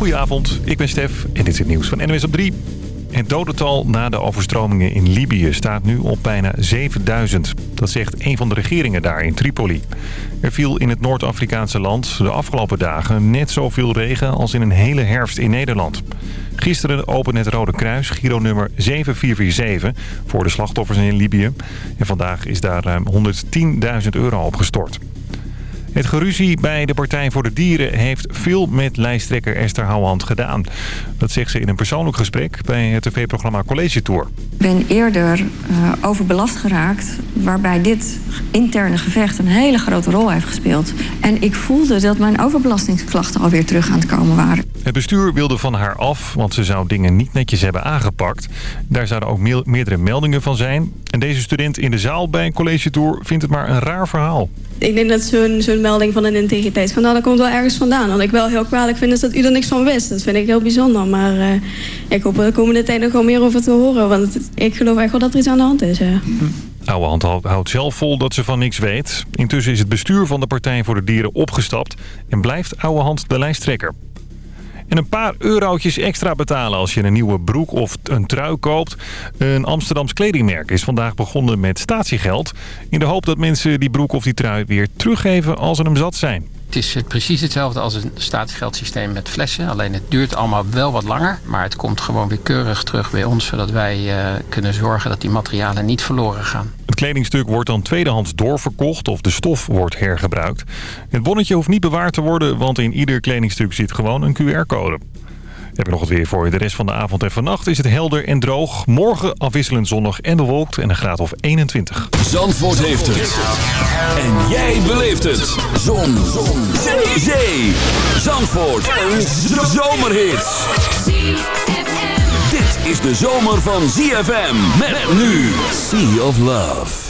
Goedenavond, ik ben Stef en dit is het nieuws van NWS op 3. Het dodental na de overstromingen in Libië staat nu op bijna 7000. Dat zegt een van de regeringen daar in Tripoli. Er viel in het Noord-Afrikaanse land de afgelopen dagen net zoveel regen als in een hele herfst in Nederland. Gisteren opende het Rode Kruis Giro nummer 7447 voor de slachtoffers in Libië. En vandaag is daar ruim 110.000 euro opgestort. Het geruzie bij de Partij voor de Dieren heeft veel met lijsttrekker Esther Houwand gedaan. Dat zegt ze in een persoonlijk gesprek bij het tv-programma College Tour. Ik ben eerder uh, overbelast geraakt, waarbij dit interne gevecht een hele grote rol heeft gespeeld. En ik voelde dat mijn overbelastingsklachten alweer terug aan het komen waren. Het bestuur wilde van haar af, want ze zou dingen niet netjes hebben aangepakt. Daar zouden ook meerdere meldingen van zijn. En deze student in de zaal bij een college tour vindt het maar een raar verhaal. Ik denk dat zo'n zo'n melding van een integriteitsschandaal... dat komt wel ergens vandaan. Wat ik wel heel kwalijk vind is dat u er niks van wist. Dat vind ik heel bijzonder. Maar uh, ik hoop er de komende tijd nog wel meer over te horen. Want ik geloof echt wel dat er iets aan de hand is. Ja. Oude Hand houdt zelf vol dat ze van niks weet. Intussen is het bestuur van de Partij voor de Dieren opgestapt... en blijft Oude Hand de lijsttrekker. En een paar eurotjes extra betalen als je een nieuwe broek of een trui koopt. Een Amsterdams kledingmerk is vandaag begonnen met statiegeld. In de hoop dat mensen die broek of die trui weer teruggeven als ze hem zat zijn. Het is precies hetzelfde als een statiegeldsysteem met flessen. Alleen het duurt allemaal wel wat langer. Maar het komt gewoon weer keurig terug bij ons. Zodat wij uh, kunnen zorgen dat die materialen niet verloren gaan. Kledingstuk wordt dan tweedehands doorverkocht of de stof wordt hergebruikt. Het bonnetje hoeft niet bewaard te worden, want in ieder kledingstuk zit gewoon een QR-code. Heb ik nog het weer voor je. De rest van de avond en vannacht is het helder en droog. Morgen afwisselend zonnig en bewolkt en een graad of 21. Zandvoort heeft het. En jij beleeft het. Zon. Zon. Zee. Zandvoort. Een zomerhit. Is de zomer van ZFM. Met nu Sea of Love.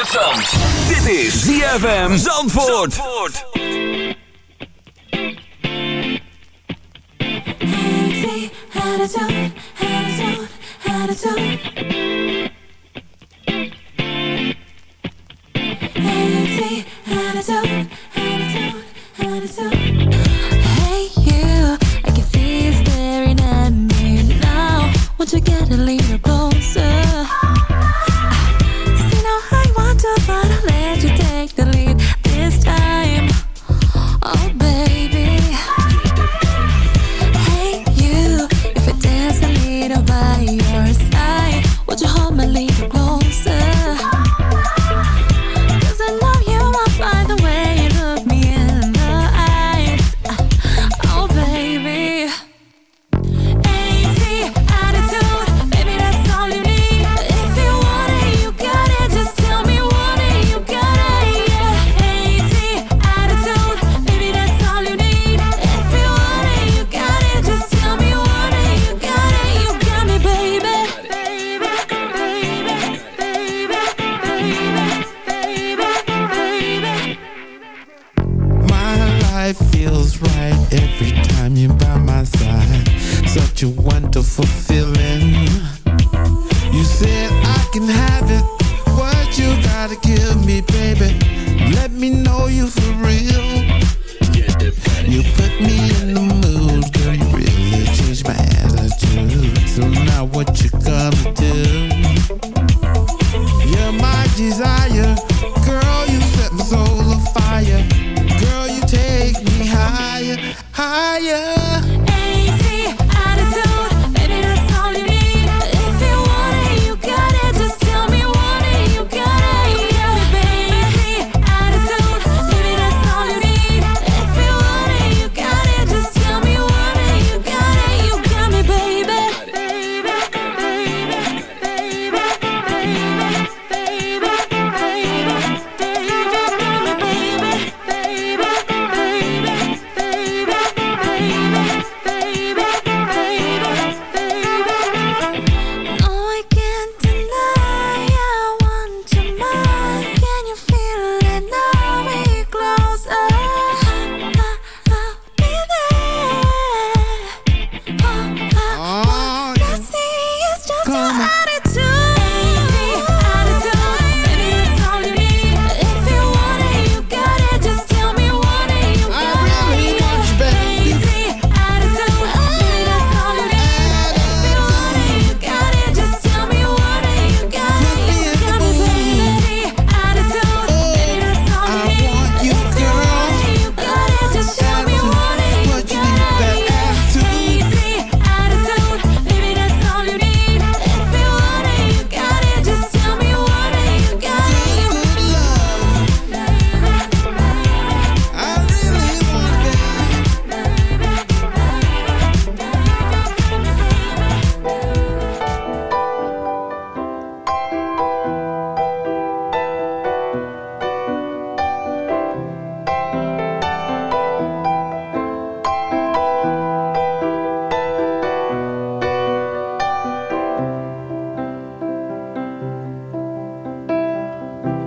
het zand. Dit is ZFM Zandvoort. Zandvoort. Attitude, attitude, attitude. Attitude, attitude. Hey you, I can see you staring at me now. Won't you get a little closer?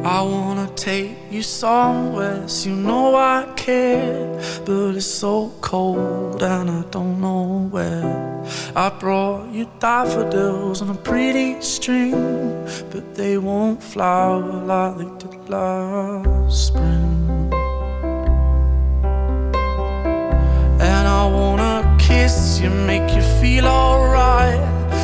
I wanna take you somewhere, so you know I care. But it's so cold and I don't know where. I brought you daffodils on a pretty string, but they won't flower like they did last spring. And I wanna kiss you, make you feel alright.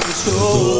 I'm told.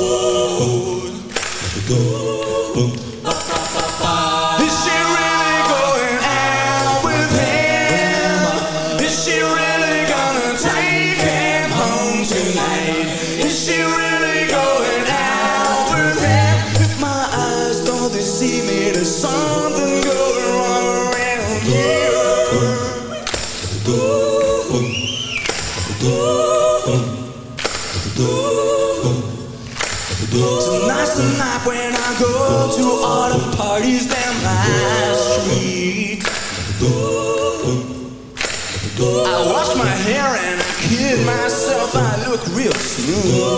Ooh.